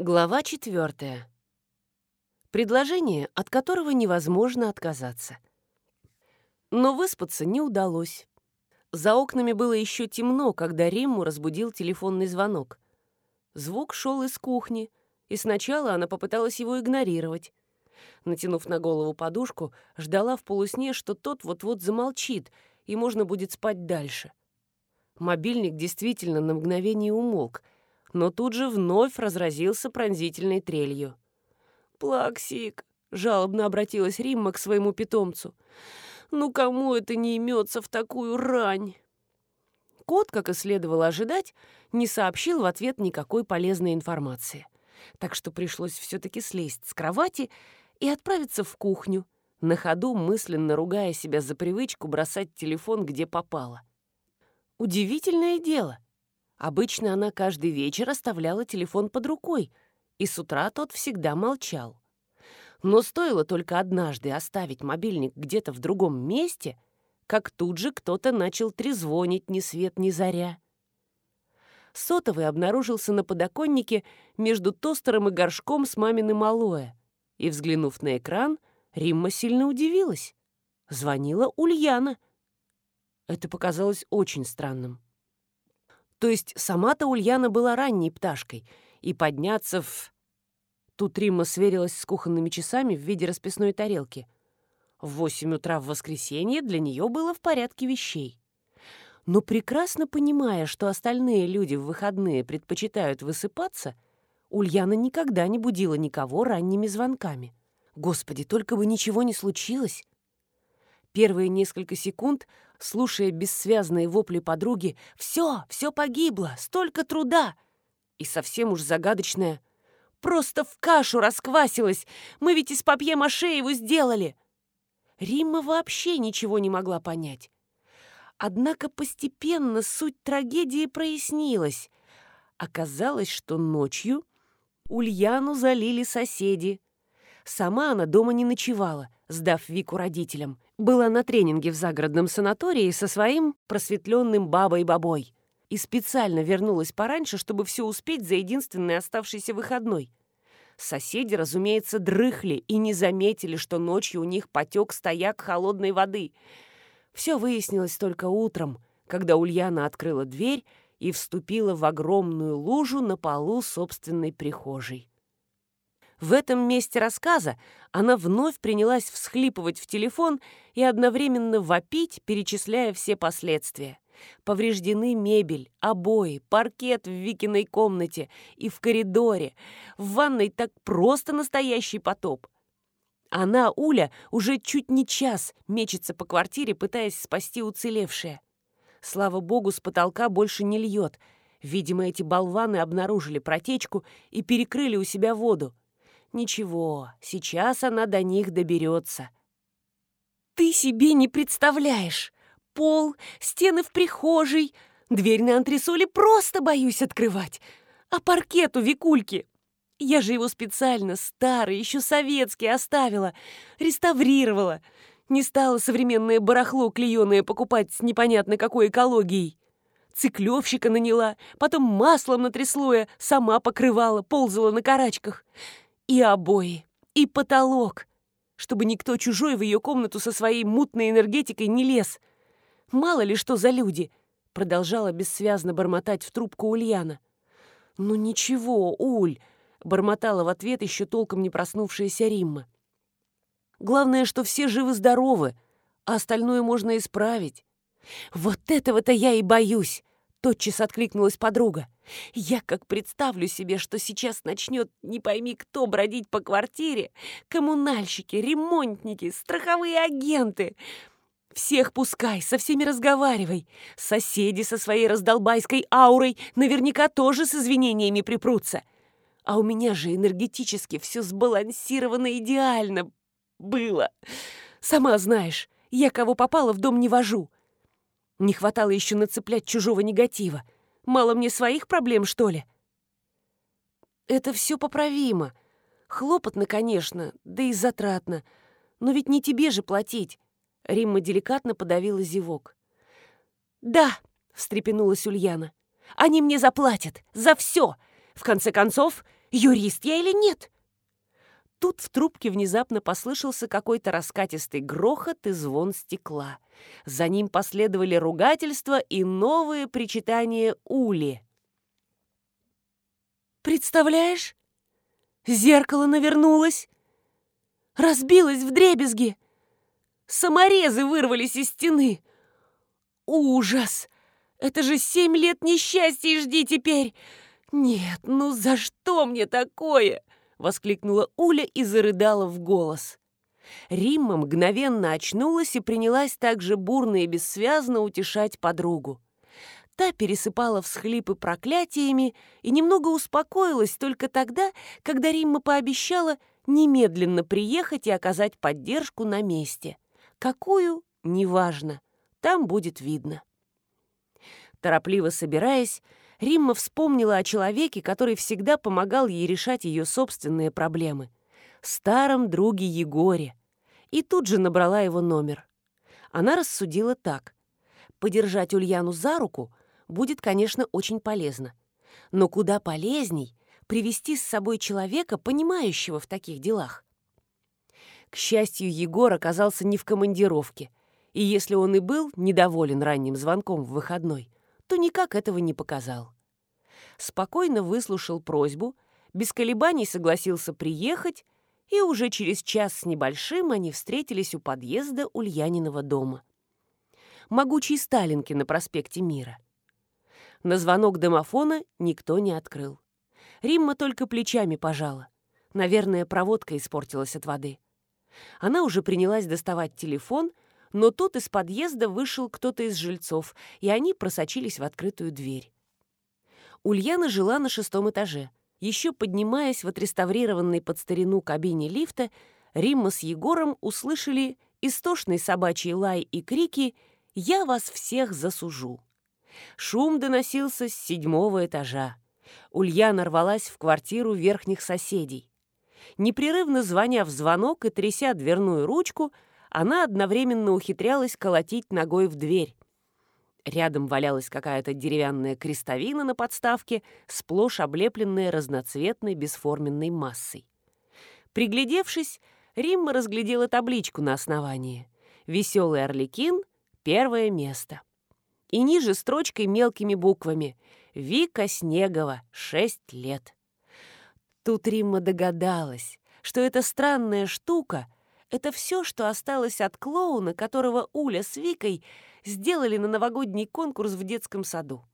Глава четвертая. Предложение, от которого невозможно отказаться. Но выспаться не удалось. За окнами было еще темно, когда Римму разбудил телефонный звонок. Звук шел из кухни, и сначала она попыталась его игнорировать. Натянув на голову подушку, ждала в полусне, что тот вот-вот замолчит, и можно будет спать дальше. Мобильник действительно на мгновение умолк — но тут же вновь разразился пронзительной трелью. «Плаксик!» — жалобно обратилась Римма к своему питомцу. «Ну кому это не имется в такую рань?» Кот, как и следовало ожидать, не сообщил в ответ никакой полезной информации. Так что пришлось все-таки слезть с кровати и отправиться в кухню, на ходу мысленно ругая себя за привычку бросать телефон где попало. Удивительное дело. Обычно она каждый вечер оставляла телефон под рукой, и с утра тот всегда молчал. Но стоило только однажды оставить мобильник где-то в другом месте, как тут же кто-то начал трезвонить ни свет ни заря. Сотовый обнаружился на подоконнике между тостером и горшком с маминым алоэ, и, взглянув на экран, Римма сильно удивилась. Звонила Ульяна. Это показалось очень странным. То есть сама-то Ульяна была ранней пташкой, и подняться в... Тут Римма сверилась с кухонными часами в виде расписной тарелки. В восемь утра в воскресенье для нее было в порядке вещей. Но прекрасно понимая, что остальные люди в выходные предпочитают высыпаться, Ульяна никогда не будила никого ранними звонками. Господи, только бы ничего не случилось. Первые несколько секунд слушая бессвязные вопли подруги «Все, все погибло, столько труда!» И совсем уж загадочное «Просто в кашу расквасилась! Мы ведь из папье-маше его сделали!» Римма вообще ничего не могла понять. Однако постепенно суть трагедии прояснилась. Оказалось, что ночью Ульяну залили соседи. Сама она дома не ночевала, сдав Вику родителям была на тренинге в загородном санатории со своим просветленным бабой-бабой и специально вернулась пораньше, чтобы все успеть за единственный оставшийся выходной. Соседи, разумеется, дрыхли и не заметили, что ночью у них потек стояк холодной воды. Все выяснилось только утром, когда Ульяна открыла дверь и вступила в огромную лужу на полу собственной прихожей. В этом месте рассказа она вновь принялась всхлипывать в телефон и одновременно вопить, перечисляя все последствия. Повреждены мебель, обои, паркет в Викиной комнате и в коридоре. В ванной так просто настоящий потоп. Она, Уля, уже чуть не час мечется по квартире, пытаясь спасти уцелевшее. Слава богу, с потолка больше не льет. Видимо, эти болваны обнаружили протечку и перекрыли у себя воду. Ничего, сейчас она до них доберется. Ты себе не представляешь! Пол, стены в прихожей, дверь на антресоле просто боюсь открывать. А паркет у Викульки? Я же его специально старый, еще советский оставила, реставрировала. Не стала современное барахло клееное покупать с непонятно какой экологией. Циклевщика наняла, потом маслом на натряслоя, сама покрывала, ползала на карачках. И обои, и потолок, чтобы никто чужой в ее комнату со своей мутной энергетикой не лез. Мало ли что за люди, продолжала бессвязно бормотать в трубку Ульяна. «Ну ничего, Уль», — бормотала в ответ еще толком не проснувшаяся Римма. «Главное, что все живы-здоровы, а остальное можно исправить». «Вот этого-то я и боюсь!» Тотчас откликнулась подруга. «Я как представлю себе, что сейчас начнет не пойми кто бродить по квартире. Коммунальщики, ремонтники, страховые агенты. Всех пускай, со всеми разговаривай. Соседи со своей раздолбайской аурой наверняка тоже с извинениями припрутся. А у меня же энергетически все сбалансировано идеально было. Сама знаешь, я кого попало в дом не вожу. Не хватало еще нацеплять чужого негатива. Мало мне своих проблем, что ли? Это все поправимо. Хлопотно, конечно, да и затратно. Но ведь не тебе же платить. Римма деликатно подавила зевок. «Да», — встрепенулась Ульяна, — «они мне заплатят. За все. В конце концов, Юрист я или нет?» Тут в трубке внезапно послышался какой-то раскатистый грохот и звон стекла. За ним последовали ругательства и новые причитания Ули. «Представляешь? Зеркало навернулось, разбилось в дребезги, саморезы вырвались из стены. Ужас! Это же семь лет несчастья жди теперь! Нет, ну за что мне такое?» — воскликнула Уля и зарыдала в голос. Римма мгновенно очнулась и принялась так же бурно и бессвязно утешать подругу. Та пересыпала всхлипы проклятиями и немного успокоилась только тогда, когда Римма пообещала немедленно приехать и оказать поддержку на месте. Какую — неважно, там будет видно. Торопливо собираясь, Римма вспомнила о человеке, который всегда помогал ей решать ее собственные проблемы. Старом друге Егоре. И тут же набрала его номер. Она рассудила так. Подержать Ульяну за руку будет, конечно, очень полезно. Но куда полезней привести с собой человека, понимающего в таких делах. К счастью, Егор оказался не в командировке, и если он и был недоволен ранним звонком в выходной, то никак этого не показал. Спокойно выслушал просьбу, без колебаний согласился приехать, и уже через час с небольшим они встретились у подъезда Ульяниного дома. Могучий Сталинки на проспекте Мира. На звонок домофона никто не открыл. Римма только плечами пожала. Наверное, проводка испортилась от воды. Она уже принялась доставать телефон — но тут из подъезда вышел кто-то из жильцов, и они просочились в открытую дверь. Ульяна жила на шестом этаже. Еще поднимаясь в отреставрированной под старину кабине лифта, Римма с Егором услышали истошный собачий лай и крики «Я вас всех засужу!». Шум доносился с седьмого этажа. Ульяна рвалась в квартиру верхних соседей. Непрерывно звоня в звонок и тряся дверную ручку, она одновременно ухитрялась колотить ногой в дверь. Рядом валялась какая-то деревянная крестовина на подставке, сплошь облепленная разноцветной бесформенной массой. Приглядевшись, Римма разглядела табличку на основании. «Веселый Орликин. Первое место». И ниже строчкой мелкими буквами «Вика Снегова. Шесть лет». Тут Римма догадалась, что эта странная штука это все, что осталось от клоуна, которого Уля с Викой сделали на новогодний конкурс в детском саду.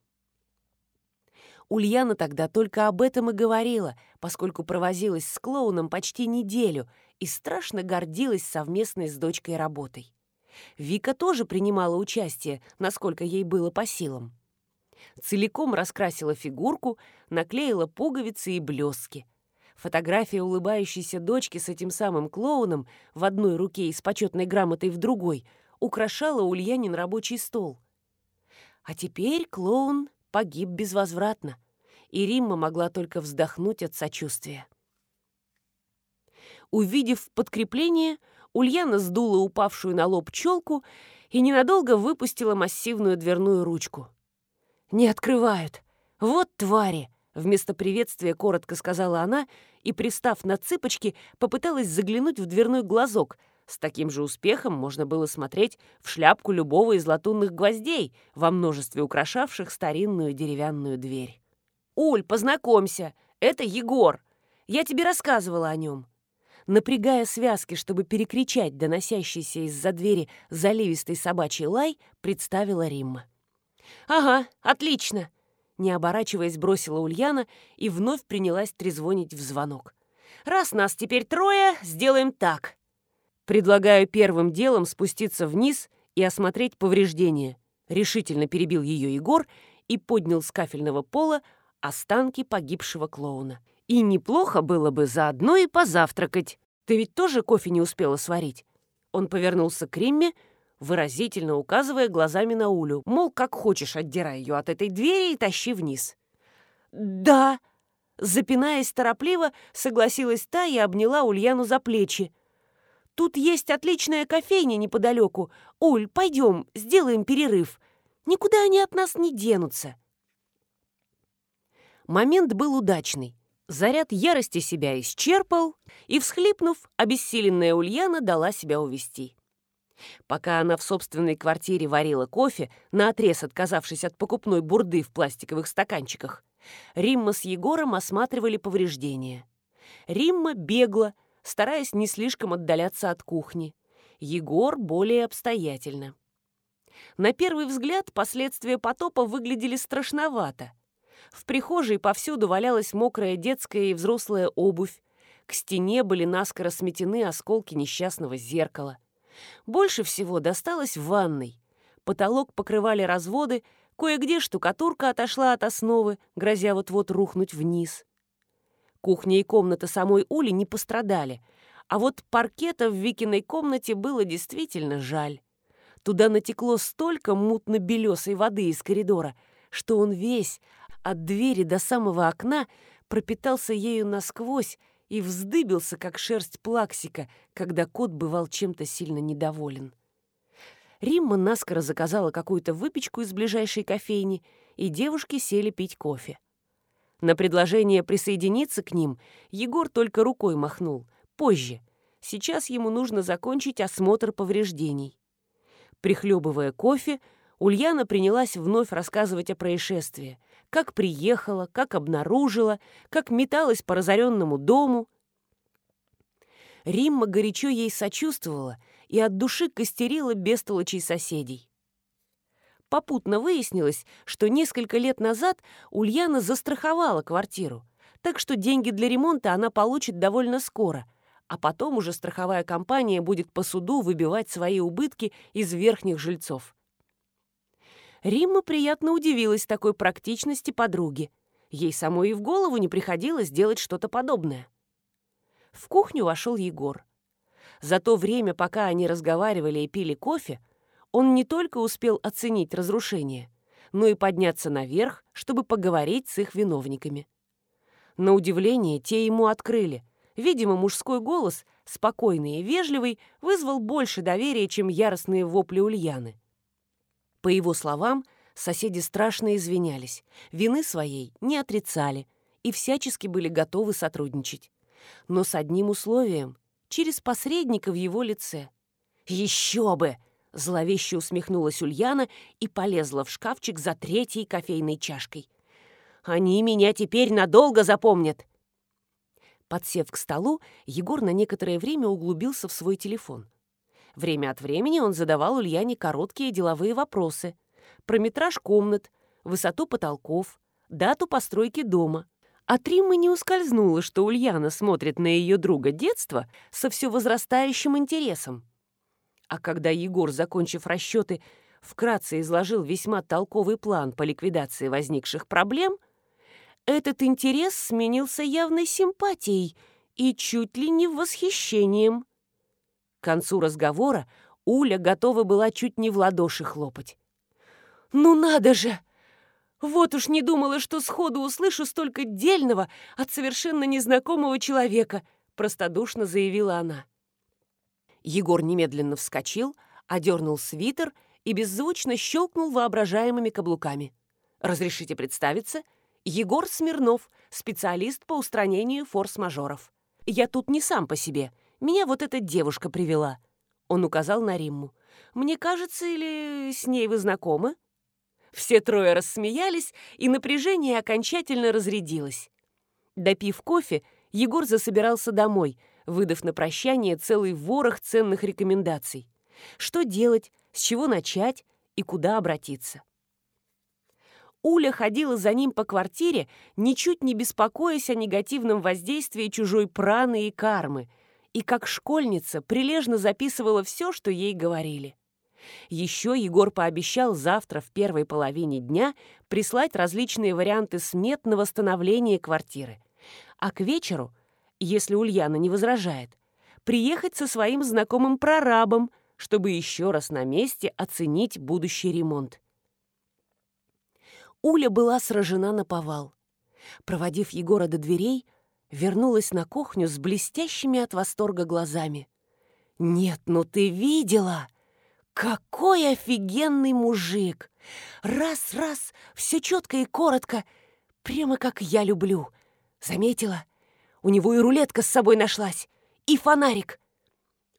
Ульяна тогда только об этом и говорила, поскольку провозилась с клоуном почти неделю и страшно гордилась совместной с дочкой работой. Вика тоже принимала участие, насколько ей было по силам. Целиком раскрасила фигурку, наклеила пуговицы и блестки — Фотография улыбающейся дочки с этим самым клоуном в одной руке и с почетной грамотой в другой украшала Ульянин рабочий стол. А теперь клоун погиб безвозвратно, и Римма могла только вздохнуть от сочувствия. Увидев подкрепление, Ульяна сдула упавшую на лоб челку и ненадолго выпустила массивную дверную ручку. «Не открывают! Вот твари!» Вместо приветствия коротко сказала она и, пристав на цыпочки, попыталась заглянуть в дверной глазок. С таким же успехом можно было смотреть в шляпку любого из латунных гвоздей, во множестве украшавших старинную деревянную дверь. «Уль, познакомься, это Егор. Я тебе рассказывала о нем». Напрягая связки, чтобы перекричать доносящийся из-за двери заливистый собачий лай, представила Римма. «Ага, отлично!» Не оборачиваясь, бросила Ульяна и вновь принялась трезвонить в звонок. «Раз нас теперь трое, сделаем так. Предлагаю первым делом спуститься вниз и осмотреть повреждения», решительно перебил ее Егор и поднял с кафельного пола останки погибшего клоуна. «И неплохо было бы заодно и позавтракать. Ты ведь тоже кофе не успела сварить?» Он повернулся к Римме, выразительно указывая глазами на Улю, мол, как хочешь, отдирай ее от этой двери и тащи вниз. «Да!» Запинаясь торопливо, согласилась та и обняла Ульяну за плечи. «Тут есть отличная кофейня неподалеку. Уль, пойдем, сделаем перерыв. Никуда они от нас не денутся». Момент был удачный. Заряд ярости себя исчерпал, и, всхлипнув, обессиленная Ульяна дала себя увести. Пока она в собственной квартире варила кофе, наотрез отказавшись от покупной бурды в пластиковых стаканчиках, Римма с Егором осматривали повреждения. Римма бегла, стараясь не слишком отдаляться от кухни. Егор более обстоятельно. На первый взгляд последствия потопа выглядели страшновато. В прихожей повсюду валялась мокрая детская и взрослая обувь. К стене были наскоро сметены осколки несчастного зеркала. Больше всего досталось в ванной. Потолок покрывали разводы, кое-где штукатурка отошла от основы, грозя вот-вот рухнуть вниз. Кухня и комната самой Ули не пострадали, а вот паркета в Викиной комнате было действительно жаль. Туда натекло столько мутно-белесой воды из коридора, что он весь, от двери до самого окна пропитался ею насквозь и вздыбился, как шерсть плаксика, когда кот бывал чем-то сильно недоволен. Римма наскоро заказала какую-то выпечку из ближайшей кофейни, и девушки сели пить кофе. На предложение присоединиться к ним Егор только рукой махнул. Позже. Сейчас ему нужно закончить осмотр повреждений. Прихлебывая кофе, Ульяна принялась вновь рассказывать о происшествии, как приехала, как обнаружила, как металась по разоренному дому. Римма горячо ей сочувствовала и от души костерила бестолочей соседей. Попутно выяснилось, что несколько лет назад Ульяна застраховала квартиру, так что деньги для ремонта она получит довольно скоро, а потом уже страховая компания будет по суду выбивать свои убытки из верхних жильцов. Римма приятно удивилась такой практичности подруги. Ей самой и в голову не приходилось делать что-то подобное. В кухню вошел Егор. За то время, пока они разговаривали и пили кофе, он не только успел оценить разрушение, но и подняться наверх, чтобы поговорить с их виновниками. На удивление, те ему открыли. Видимо, мужской голос, спокойный и вежливый, вызвал больше доверия, чем яростные вопли Ульяны. По его словам, соседи страшно извинялись, вины своей не отрицали и всячески были готовы сотрудничать. Но с одним условием — через посредника в его лице. «Еще бы!» — зловеще усмехнулась Ульяна и полезла в шкафчик за третьей кофейной чашкой. «Они меня теперь надолго запомнят!» Подсев к столу, Егор на некоторое время углубился в свой телефон — Время от времени он задавал Ульяне короткие деловые вопросы про метраж комнат, высоту потолков, дату постройки дома. От Риммы не ускользнуло, что Ульяна смотрит на ее друга детства со все возрастающим интересом. А когда Егор, закончив расчеты, вкратце изложил весьма толковый план по ликвидации возникших проблем, этот интерес сменился явной симпатией и чуть ли не восхищением. К концу разговора Уля готова была чуть не в ладоши хлопать. «Ну надо же! Вот уж не думала, что сходу услышу столько дельного от совершенно незнакомого человека», простодушно заявила она. Егор немедленно вскочил, одернул свитер и беззвучно щелкнул воображаемыми каблуками. «Разрешите представиться? Егор Смирнов, специалист по устранению форс-мажоров. Я тут не сам по себе. Меня вот эта девушка привела». Он указал на Римму. «Мне кажется, или с ней вы знакомы?» Все трое рассмеялись, и напряжение окончательно разрядилось. Допив кофе, Егор засобирался домой, выдав на прощание целый ворох ценных рекомендаций. Что делать, с чего начать и куда обратиться. Уля ходила за ним по квартире, ничуть не беспокоясь о негативном воздействии чужой праны и кармы – и как школьница прилежно записывала все, что ей говорили. Еще Егор пообещал завтра в первой половине дня прислать различные варианты смет на восстановление квартиры. А к вечеру, если Ульяна не возражает, приехать со своим знакомым прорабом, чтобы еще раз на месте оценить будущий ремонт. Уля была сражена на повал. Проводив Егора до дверей, вернулась на кухню с блестящими от восторга глазами. «Нет, ну ты видела? Какой офигенный мужик! Раз-раз, все четко и коротко, прямо как я люблю. Заметила? У него и рулетка с собой нашлась, и фонарик.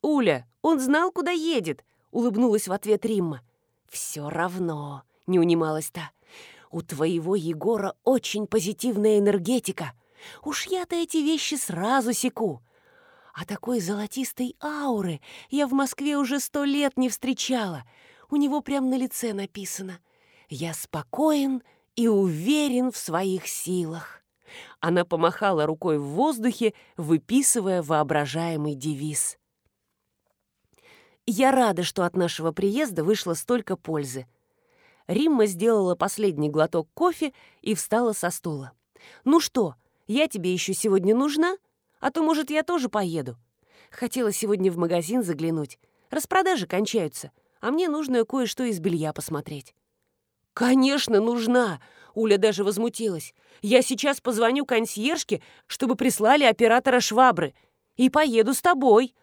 «Уля, он знал, куда едет», — улыбнулась в ответ Римма. «Все равно», — не унималась та. «У твоего Егора очень позитивная энергетика. Уж я-то эти вещи сразу секу. А такой золотистой ауры я в Москве уже сто лет не встречала. У него прямо на лице написано «Я спокоен и уверен в своих силах». Она помахала рукой в воздухе, выписывая воображаемый девиз. «Я рада, что от нашего приезда вышло столько пользы». Римма сделала последний глоток кофе и встала со стула. «Ну что, я тебе еще сегодня нужна? А то, может, я тоже поеду. Хотела сегодня в магазин заглянуть. Распродажи кончаются, а мне нужно кое-что из белья посмотреть». «Конечно, нужна!» Уля даже возмутилась. «Я сейчас позвоню консьержке, чтобы прислали оператора швабры. И поеду с тобой».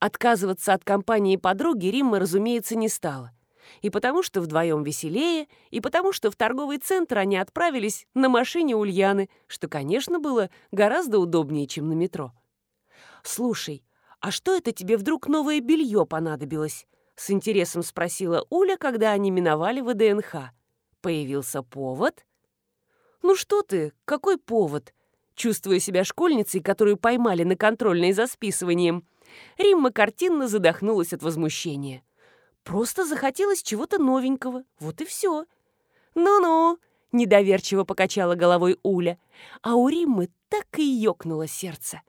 Отказываться от компании подруги Римма, разумеется, не стала. И потому что вдвоем веселее, и потому что в торговый центр они отправились на машине Ульяны, что, конечно, было гораздо удобнее, чем на метро. «Слушай, а что это тебе вдруг новое белье понадобилось?» — с интересом спросила Уля, когда они миновали ВДНХ. «Появился повод?» «Ну что ты, какой повод?» Чувствуя себя школьницей, которую поймали на контрольной за списыванием, Римма картинно задохнулась от возмущения. Просто захотелось чего-то новенького. Вот и все. «Ну-ну», — недоверчиво покачала головой Уля, а у Риммы так и ёкнуло сердце.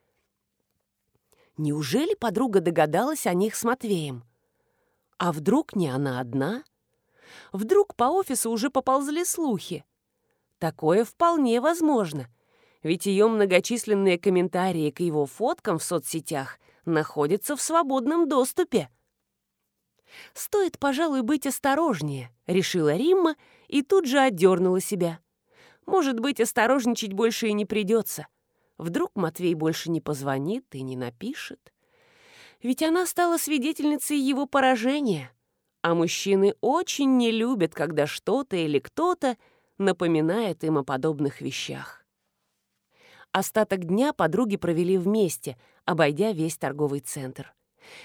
Неужели подруга догадалась о них с Матвеем? А вдруг не она одна? Вдруг по офису уже поползли слухи? Такое вполне возможно, ведь ее многочисленные комментарии к его фоткам в соцсетях находятся в свободном доступе. «Стоит, пожалуй, быть осторожнее», — решила Римма и тут же отдернула себя. «Может быть, осторожничать больше и не придется. Вдруг Матвей больше не позвонит и не напишет. Ведь она стала свидетельницей его поражения. А мужчины очень не любят, когда что-то или кто-то напоминает им о подобных вещах. Остаток дня подруги провели вместе, обойдя весь торговый центр.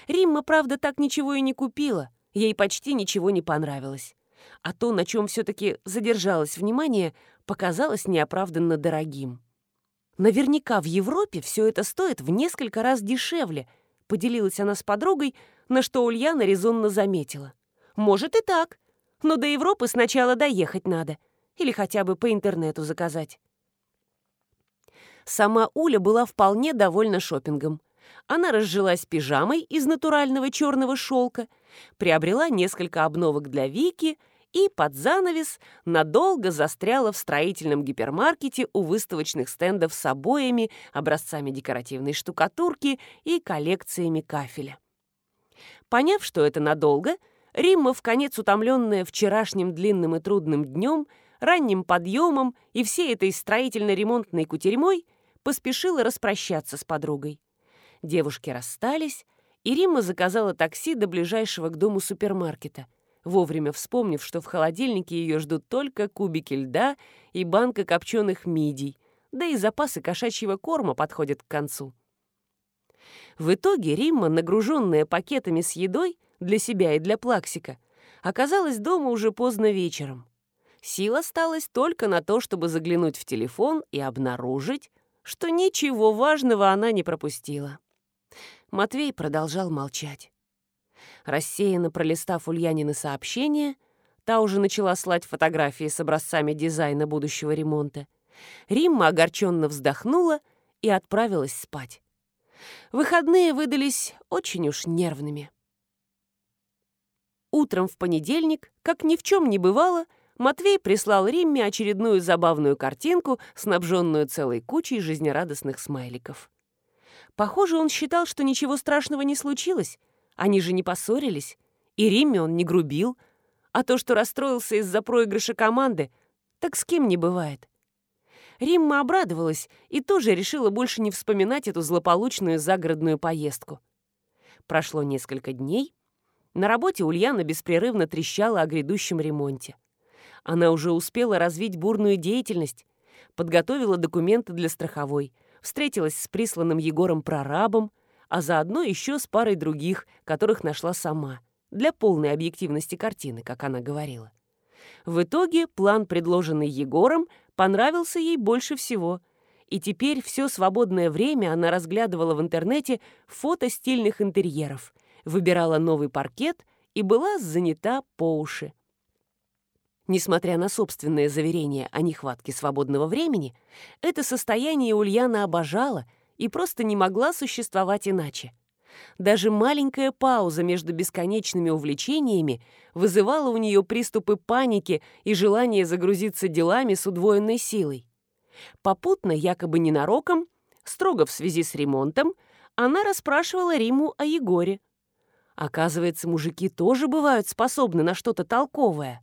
Римма, правда, так ничего и не купила. Ей почти ничего не понравилось. А то, на чем все-таки задержалось внимание, показалось неоправданно дорогим. Наверняка в Европе все это стоит в несколько раз дешевле, поделилась она с подругой, на что Ульяна резонно заметила. Может и так, но до Европы сначала доехать надо или хотя бы по интернету заказать. Сама Уля была вполне довольна шопингом. Она разжилась пижамой из натурального черного шелка, приобрела несколько обновок для Вики и под занавес надолго застряла в строительном гипермаркете у выставочных стендов с обоями, образцами декоративной штукатурки и коллекциями кафеля. Поняв, что это надолго, Римма, в конец утомленная вчерашним длинным и трудным днем, ранним подъемом и всей этой строительно-ремонтной кутерьмой, поспешила распрощаться с подругой. Девушки расстались, и Римма заказала такси до ближайшего к дому супермаркета, вовремя вспомнив, что в холодильнике ее ждут только кубики льда и банка копченых мидий, да и запасы кошачьего корма подходят к концу. В итоге Римма, нагруженная пакетами с едой для себя и для Плаксика, оказалась дома уже поздно вечером. Сил осталось только на то, чтобы заглянуть в телефон и обнаружить, что ничего важного она не пропустила. Матвей продолжал молчать. Рассеянно пролистав Ульянины сообщения, та уже начала слать фотографии с образцами дизайна будущего ремонта. Римма огорченно вздохнула и отправилась спать. Выходные выдались очень уж нервными. Утром в понедельник, как ни в чем не бывало, Матвей прислал Римме очередную забавную картинку, снабженную целой кучей жизнерадостных смайликов. Похоже, он считал, что ничего страшного не случилось. Они же не поссорились. И Римме он не грубил. А то, что расстроился из-за проигрыша команды, так с кем не бывает. Римма обрадовалась и тоже решила больше не вспоминать эту злополучную загородную поездку. Прошло несколько дней. На работе Ульяна беспрерывно трещала о грядущем ремонте. Она уже успела развить бурную деятельность, подготовила документы для страховой, встретилась с присланным Егором прорабом, а заодно еще с парой других, которых нашла сама, для полной объективности картины, как она говорила. В итоге план, предложенный Егором, понравился ей больше всего, и теперь все свободное время она разглядывала в интернете фото стильных интерьеров, выбирала новый паркет и была занята по уши. Несмотря на собственное заверение о нехватке свободного времени, это состояние Ульяна обожала и просто не могла существовать иначе. Даже маленькая пауза между бесконечными увлечениями вызывала у нее приступы паники и желание загрузиться делами с удвоенной силой. Попутно, якобы ненароком, строго в связи с ремонтом, она расспрашивала Риму о Егоре. Оказывается, мужики тоже бывают способны на что-то толковое.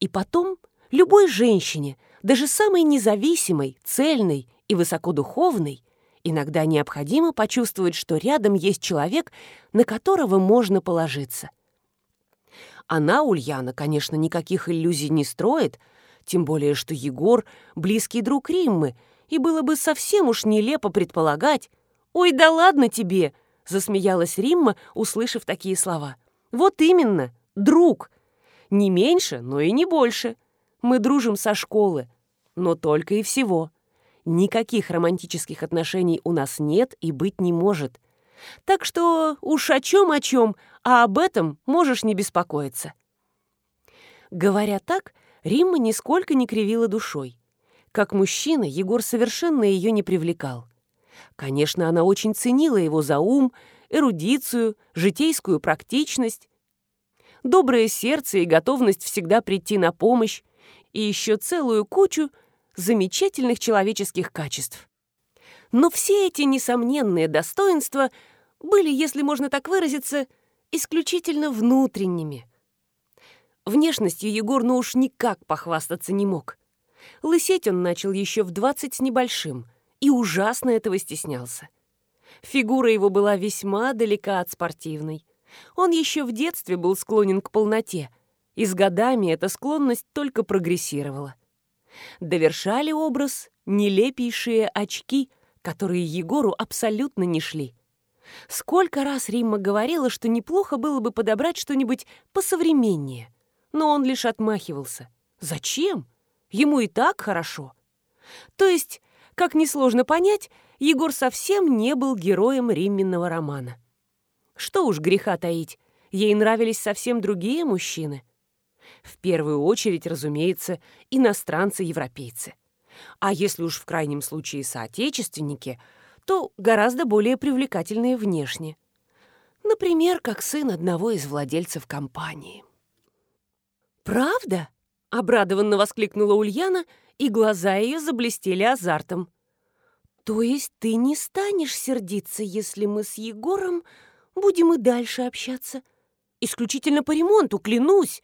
И потом любой женщине, даже самой независимой, цельной и высокодуховной, иногда необходимо почувствовать, что рядом есть человек, на которого можно положиться. Она, Ульяна, конечно, никаких иллюзий не строит, тем более, что Егор — близкий друг Риммы, и было бы совсем уж нелепо предполагать. «Ой, да ладно тебе!» — засмеялась Римма, услышав такие слова. «Вот именно, друг. Не меньше, но и не больше. Мы дружим со школы, но только и всего». Никаких романтических отношений у нас нет и быть не может. Так что уж о чем о чем, а об этом можешь не беспокоиться. Говоря так, Римма нисколько не кривила душой. Как мужчина, Егор совершенно ее не привлекал. Конечно, она очень ценила его за ум, эрудицию, житейскую практичность, доброе сердце и готовность всегда прийти на помощь, и еще целую кучу замечательных человеческих качеств. Но все эти несомненные достоинства были, если можно так выразиться, исключительно внутренними. Внешностью Егор ну уж никак похвастаться не мог. Лысеть он начал еще в двадцать с небольшим и ужасно этого стеснялся. Фигура его была весьма далека от спортивной. Он еще в детстве был склонен к полноте, и с годами эта склонность только прогрессировала. Довершали образ нелепейшие очки, которые Егору абсолютно не шли. Сколько раз Римма говорила, что неплохо было бы подобрать что-нибудь посовременнее, но он лишь отмахивался. Зачем? Ему и так хорошо. То есть, как несложно понять, Егор совсем не был героем Римменного романа. Что уж греха таить, ей нравились совсем другие мужчины — в первую очередь, разумеется, иностранцы-европейцы. А если уж в крайнем случае соотечественники, то гораздо более привлекательные внешне. Например, как сын одного из владельцев компании. «Правда?» — обрадованно воскликнула Ульяна, и глаза ее заблестели азартом. «То есть ты не станешь сердиться, если мы с Егором будем и дальше общаться? Исключительно по ремонту, клянусь!»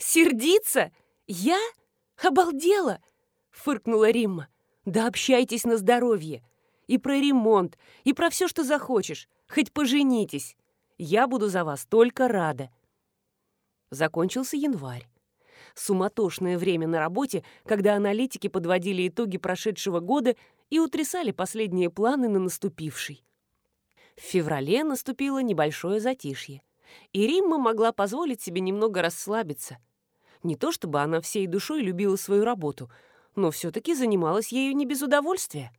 Сердиться? Я? Обалдела!» — фыркнула Римма. «Да общайтесь на здоровье. И про ремонт, и про все, что захочешь. Хоть поженитесь. Я буду за вас только рада». Закончился январь. Суматошное время на работе, когда аналитики подводили итоги прошедшего года и утрясали последние планы на наступивший. В феврале наступило небольшое затишье, и Римма могла позволить себе немного расслабиться — не то чтобы она всей душой любила свою работу, но все-таки занималась ею не без удовольствия.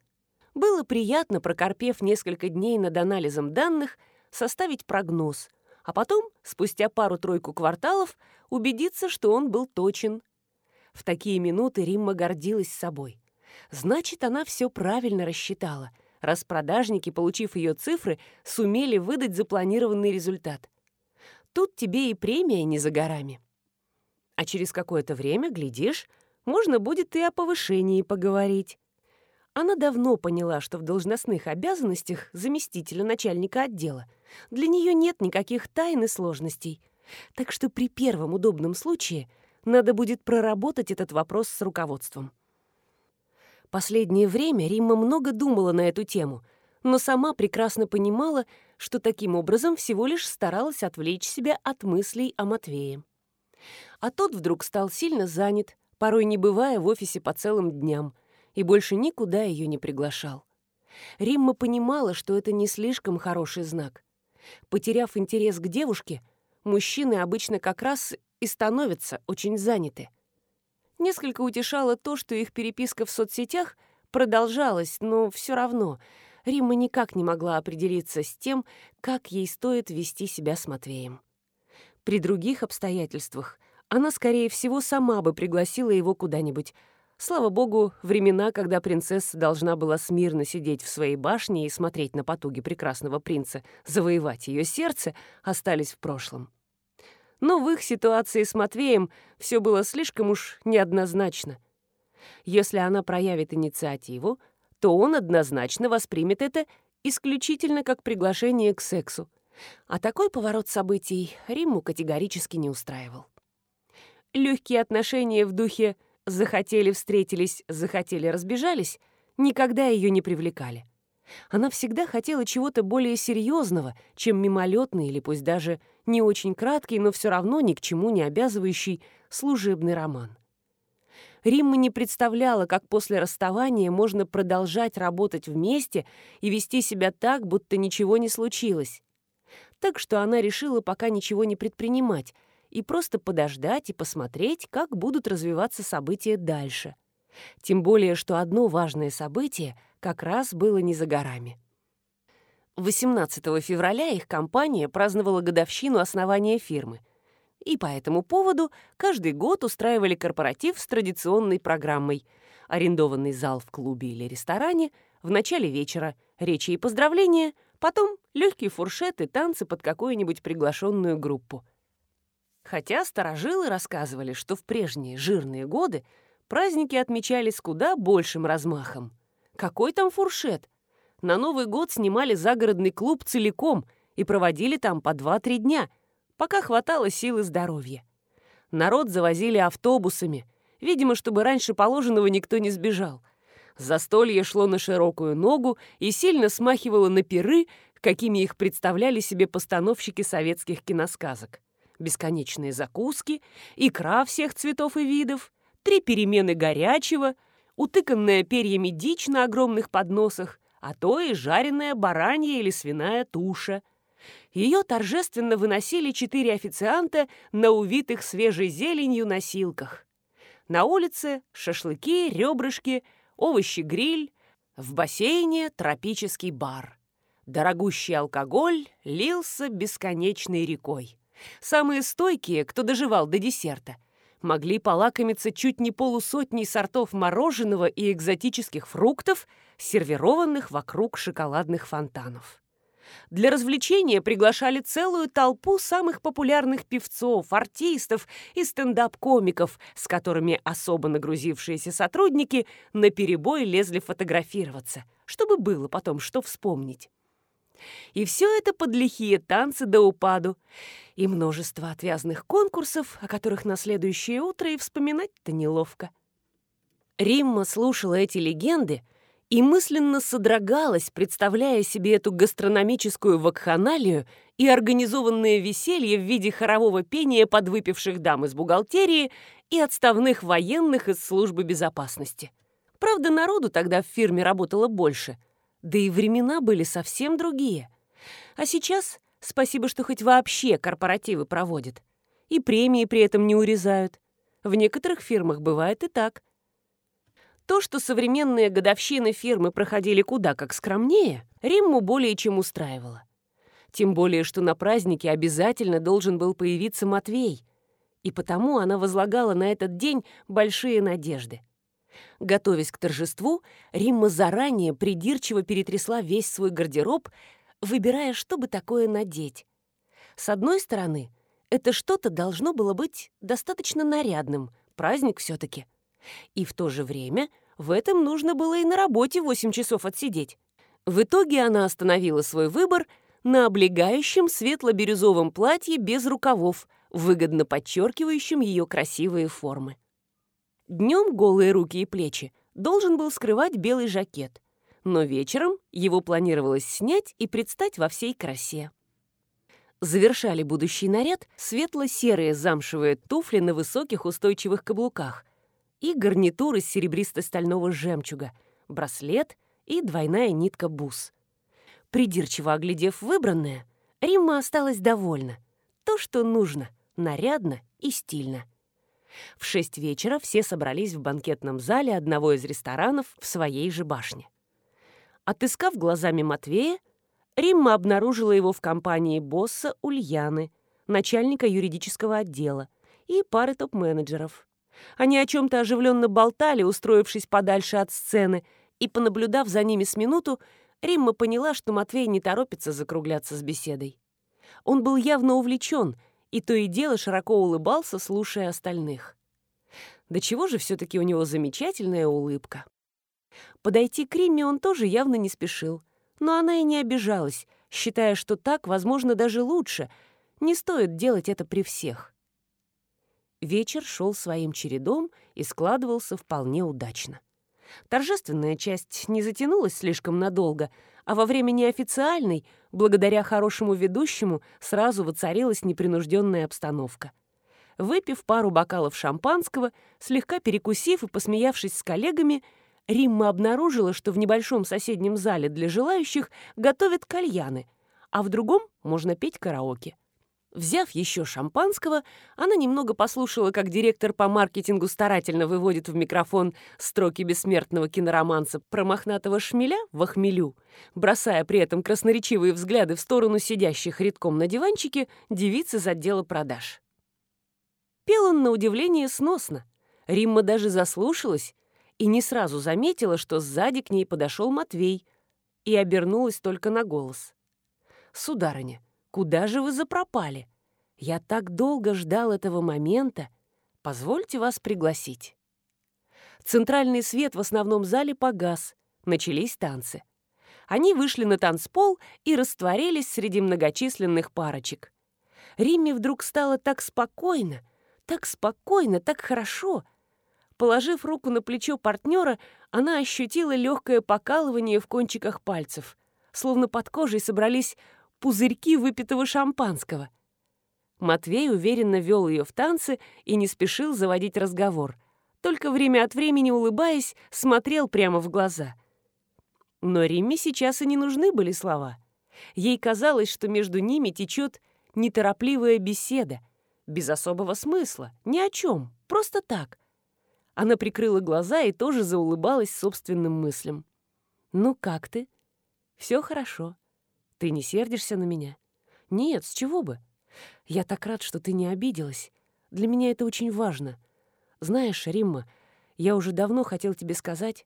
Было приятно, прокорпев несколько дней над анализом данных, составить прогноз, а потом, спустя пару-тройку кварталов, убедиться, что он был точен. В такие минуты Римма гордилась собой. Значит, она все правильно рассчитала, раз продажники, получив ее цифры, сумели выдать запланированный результат. Тут тебе и премия не за горами. А через какое-то время, глядишь, можно будет и о повышении поговорить. Она давно поняла, что в должностных обязанностях заместителя начальника отдела для нее нет никаких тайн и сложностей. Так что при первом удобном случае надо будет проработать этот вопрос с руководством. Последнее время Римма много думала на эту тему, но сама прекрасно понимала, что таким образом всего лишь старалась отвлечь себя от мыслей о Матвее. А тот вдруг стал сильно занят, порой не бывая в офисе по целым дням, и больше никуда ее не приглашал. Римма понимала, что это не слишком хороший знак. Потеряв интерес к девушке, мужчины обычно как раз и становятся очень заняты. Несколько утешало то, что их переписка в соцсетях продолжалась, но все равно Римма никак не могла определиться с тем, как ей стоит вести себя с Матвеем. При других обстоятельствах она, скорее всего, сама бы пригласила его куда-нибудь. Слава богу, времена, когда принцесса должна была смирно сидеть в своей башне и смотреть на потуги прекрасного принца завоевать ее сердце, остались в прошлом. Но в их ситуации с Матвеем все было слишком уж неоднозначно. Если она проявит инициативу, то он однозначно воспримет это исключительно как приглашение к сексу. А такой поворот событий Римму категорически не устраивал. Легкие отношения в духе «захотели встретились, захотели разбежались» никогда ее не привлекали. Она всегда хотела чего-то более серьезного, чем мимолетный или пусть даже не очень краткий, но все равно ни к чему не обязывающий служебный роман. Римма не представляла, как после расставания можно продолжать работать вместе и вести себя так, будто ничего не случилось. Так что она решила пока ничего не предпринимать и просто подождать и посмотреть, как будут развиваться события дальше. Тем более, что одно важное событие как раз было не за горами. 18 февраля их компания праздновала годовщину основания фирмы — и по этому поводу каждый год устраивали корпоратив с традиционной программой. Арендованный зал в клубе или ресторане, в начале вечера речи и поздравления, потом легкие фуршеты, танцы под какую-нибудь приглашенную группу. Хотя старожилы рассказывали, что в прежние жирные годы праздники отмечались куда большим размахом. Какой там фуршет? На Новый год снимали загородный клуб целиком и проводили там по 2-3 дня – пока хватало сил и здоровья. Народ завозили автобусами, видимо, чтобы раньше положенного никто не сбежал. Застолье шло на широкую ногу и сильно смахивало на пиры, какими их представляли себе постановщики советских киносказок. Бесконечные закуски, икра всех цветов и видов, три перемены горячего, утыканная перьями дичь на огромных подносах, а то и жареная баранья или свиная туша – ее торжественно выносили четыре официанта на увитых свежей зеленью носилках. На улице шашлыки, ребрышки, овощи-гриль, в бассейне тропический бар. Дорогущий алкоголь лился бесконечной рекой. Самые стойкие, кто доживал до десерта, могли полакомиться чуть не полусотней сортов мороженого и экзотических фруктов, сервированных вокруг шоколадных фонтанов. Для развлечения приглашали целую толпу самых популярных певцов, артистов и стендап-комиков, с которыми особо нагрузившиеся сотрудники наперебой лезли фотографироваться, чтобы было потом что вспомнить. И все это под лихие танцы до упаду. И множество отвязных конкурсов, о которых на следующее утро и вспоминать-то неловко. Римма слушала эти легенды — и мысленно содрогалась, представляя себе эту гастрономическую вакханалию и организованное веселье в виде хорового пения подвыпивших дам из бухгалтерии и отставных военных из службы безопасности. Правда, народу тогда в фирме работало больше, да и времена были совсем другие. А сейчас спасибо, что хоть вообще корпоративы проводят. И премии при этом не урезают. В некоторых фирмах бывает и так – то, что современные годовщины фирмы проходили куда как скромнее, Римму более чем устраивало. Тем более, что на празднике обязательно должен был появиться Матвей, и потому она возлагала на этот день большие надежды. Готовясь к торжеству, Римма заранее придирчиво перетрясла весь свой гардероб, выбирая, что бы такое надеть. С одной стороны, это что-то должно было быть достаточно нарядным, праздник все таки и в то же время в этом нужно было и на работе 8 часов отсидеть. В итоге она остановила свой выбор на облегающем светло-бирюзовом платье без рукавов, выгодно подчеркивающем ее красивые формы. Днем голые руки и плечи должен был скрывать белый жакет, но вечером его планировалось снять и предстать во всей красе. Завершали будущий наряд светло-серые замшевые туфли на высоких устойчивых каблуках, и гарнитур из серебристо-стального жемчуга, браслет и двойная нитка бус. Придирчиво оглядев выбранное, Римма осталась довольна. То, что нужно, нарядно и стильно. В шесть вечера все собрались в банкетном зале одного из ресторанов в своей же башне. Отыскав глазами Матвея, Римма обнаружила его в компании босса Ульяны, начальника юридического отдела и пары топ-менеджеров. Они о чем-то оживленно болтали, устроившись подальше от сцены, и, понаблюдав за ними с минуту, Римма поняла, что Матвей не торопится закругляться с беседой. Он был явно увлечен, и то и дело широко улыбался, слушая остальных. Да чего же все-таки у него замечательная улыбка. Подойти к Римме он тоже явно не спешил, но она и не обижалась, считая, что так, возможно, даже лучше. Не стоит делать это при всех. Вечер шел своим чередом и складывался вполне удачно. Торжественная часть не затянулась слишком надолго, а во время неофициальной, благодаря хорошему ведущему, сразу воцарилась непринужденная обстановка. Выпив пару бокалов шампанского, слегка перекусив и посмеявшись с коллегами, Римма обнаружила, что в небольшом соседнем зале для желающих готовят кальяны, а в другом можно петь караоке. Взяв еще шампанского, она немного послушала, как директор по маркетингу старательно выводит в микрофон строки бессмертного кинороманса про мохнатого шмеля в охмелю, бросая при этом красноречивые взгляды в сторону сидящих редком на диванчике девиц из отдела продаж. Пел он, на удивление, сносно. Римма даже заслушалась и не сразу заметила, что сзади к ней подошел Матвей и обернулась только на голос. «Сударыня, Куда же вы запропали? Я так долго ждал этого момента. Позвольте вас пригласить». Центральный свет в основном зале погас. Начались танцы. Они вышли на танцпол и растворились среди многочисленных парочек. Римме вдруг стало так спокойно, так спокойно, так хорошо. Положив руку на плечо партнера, она ощутила легкое покалывание в кончиках пальцев, словно под кожей собрались пузырьки выпитого шампанского. Матвей уверенно вел ее в танцы и не спешил заводить разговор, только время от времени улыбаясь, смотрел прямо в глаза. Но Римме сейчас и не нужны были слова. Ей казалось, что между ними течет неторопливая беседа, без особого смысла, ни о чем, просто так. Она прикрыла глаза и тоже заулыбалась собственным мыслям. «Ну как ты?» «Все хорошо. Ты не сердишься на меня? Нет, с чего бы? Я так рад, что ты не обиделась. Для меня это очень важно. Знаешь, Римма, я уже давно хотел тебе сказать...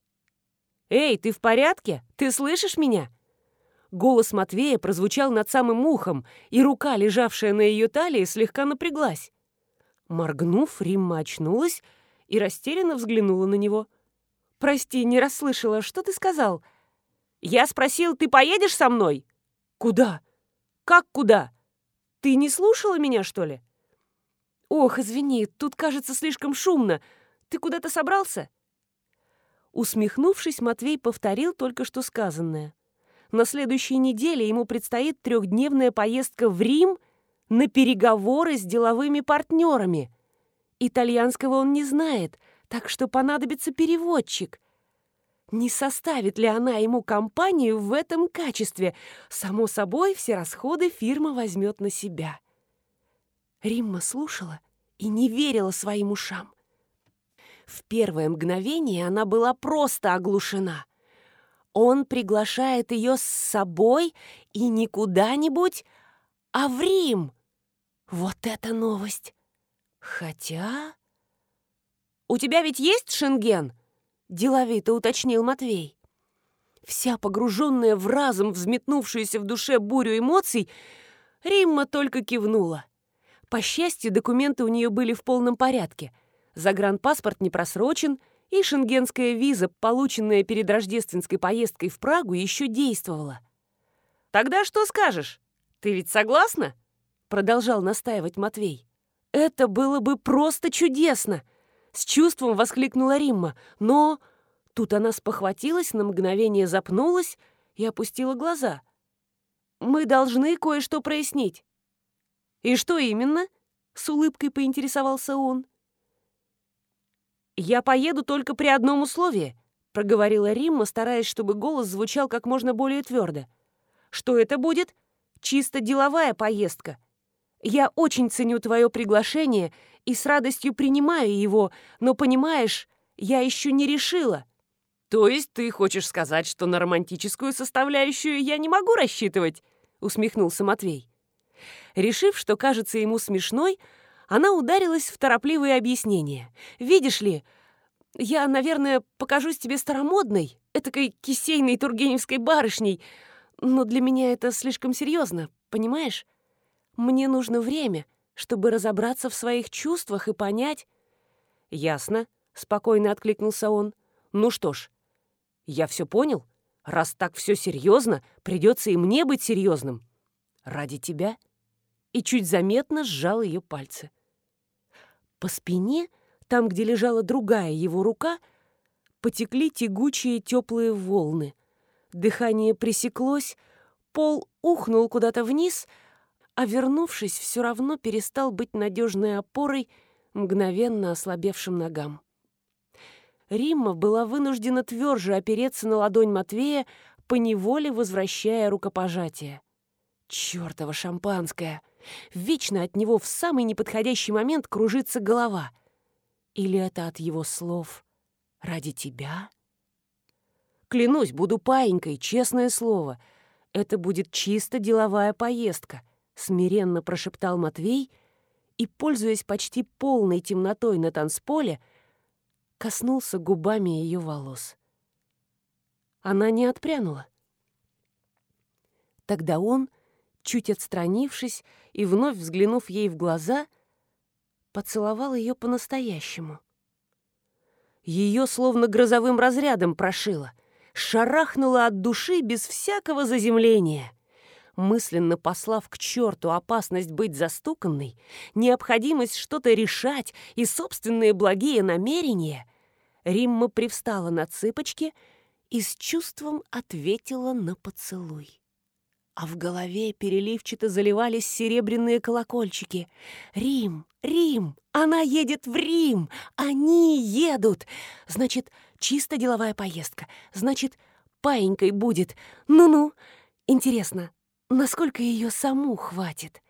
«Эй, ты в порядке? Ты слышишь меня?» Голос Матвея прозвучал над самым ухом, и рука, лежавшая на ее талии, слегка напряглась. Моргнув, Римма очнулась и растерянно взглянула на него. «Прости, не расслышала. Что ты сказал?» «Я спросил, ты поедешь со мной?» «Куда? Как куда? Ты не слушала меня, что ли?» «Ох, извини, тут, кажется, слишком шумно. Ты куда-то собрался?» Усмехнувшись, Матвей повторил только что сказанное. На следующей неделе ему предстоит трехдневная поездка в Рим на переговоры с деловыми партнерами. Итальянского он не знает, так что понадобится переводчик. Не составит ли она ему компанию в этом качестве? Само собой, все расходы фирма возьмет на себя. Римма слушала и не верила своим ушам. В первое мгновение она была просто оглушена. Он приглашает ее с собой и не куда-нибудь, а в Рим. Вот это новость! Хотя... «У тебя ведь есть шенген?» — деловито уточнил Матвей. Вся погруженная в разом взметнувшуюся в душе бурю эмоций, Римма только кивнула. По счастью, документы у нее были в полном порядке. Загранпаспорт не просрочен, и шенгенская виза, полученная перед рождественской поездкой в Прагу, еще действовала. «Тогда что скажешь? Ты ведь согласна?» Продолжал настаивать Матвей. «Это было бы просто чудесно!» С чувством воскликнула Римма, но... Тут она спохватилась, на мгновение запнулась и опустила глаза. «Мы должны кое-что прояснить». «И что именно?» — с улыбкой поинтересовался он. «Я поеду только при одном условии», — проговорила Римма, стараясь, чтобы голос звучал как можно более твердо. «Что это будет? Чисто деловая поездка. Я очень ценю твое приглашение и с радостью принимаю его, но, понимаешь, я еще не решила». «То есть ты хочешь сказать, что на романтическую составляющую я не могу рассчитывать?» — усмехнулся Матвей. Решив, что кажется ему смешной, она ударилась в торопливые объяснения. «Видишь ли, я, наверное, покажусь тебе старомодной, этакой кисейной тургеневской барышней, но для меня это слишком серьезно, понимаешь? Мне нужно время, чтобы разобраться в своих чувствах и понять...» «Ясно», — спокойно откликнулся он. «Ну что ж, я все понял. Раз так все серьезно, придется и мне быть серьезным. Ради тебя». И чуть заметно сжал ее пальцы. По спине, там, где лежала другая его рука, потекли тягучие теплые волны. Дыхание пресеклось, пол ухнул куда-то вниз — а вернувшись, все равно перестал быть надежной опорой мгновенно ослабевшим ногам. Римма была вынуждена тверже опереться на ладонь Матвея, поневоле возвращая рукопожатие. Чёртово шампанское! Вечно от него в самый неподходящий момент кружится голова. Или это от его слов «ради тебя»? Клянусь, буду паинькой, честное слово. Это будет чисто деловая поездка — смиренно прошептал Матвей и, пользуясь почти полной темнотой на танцполе, коснулся губами ее волос. Она не отпрянула. Тогда он, чуть отстранившись и вновь взглянув ей в глаза, поцеловал ее по-настоящему. Ее словно грозовым разрядом прошило, шарахнуло от души без всякого заземления мысленно послав к черту опасность быть застуканной, необходимость что-то решать и собственные благие намерения, Римма привстала на цыпочки и с чувством ответила на поцелуй. А в голове переливчато заливались серебряные колокольчики. «Рим! Рим! Она едет в Рим! Они едут! Значит, чисто деловая поездка. Значит, паенькой будет. Ну-ну! Интересно, Насколько ее саму хватит?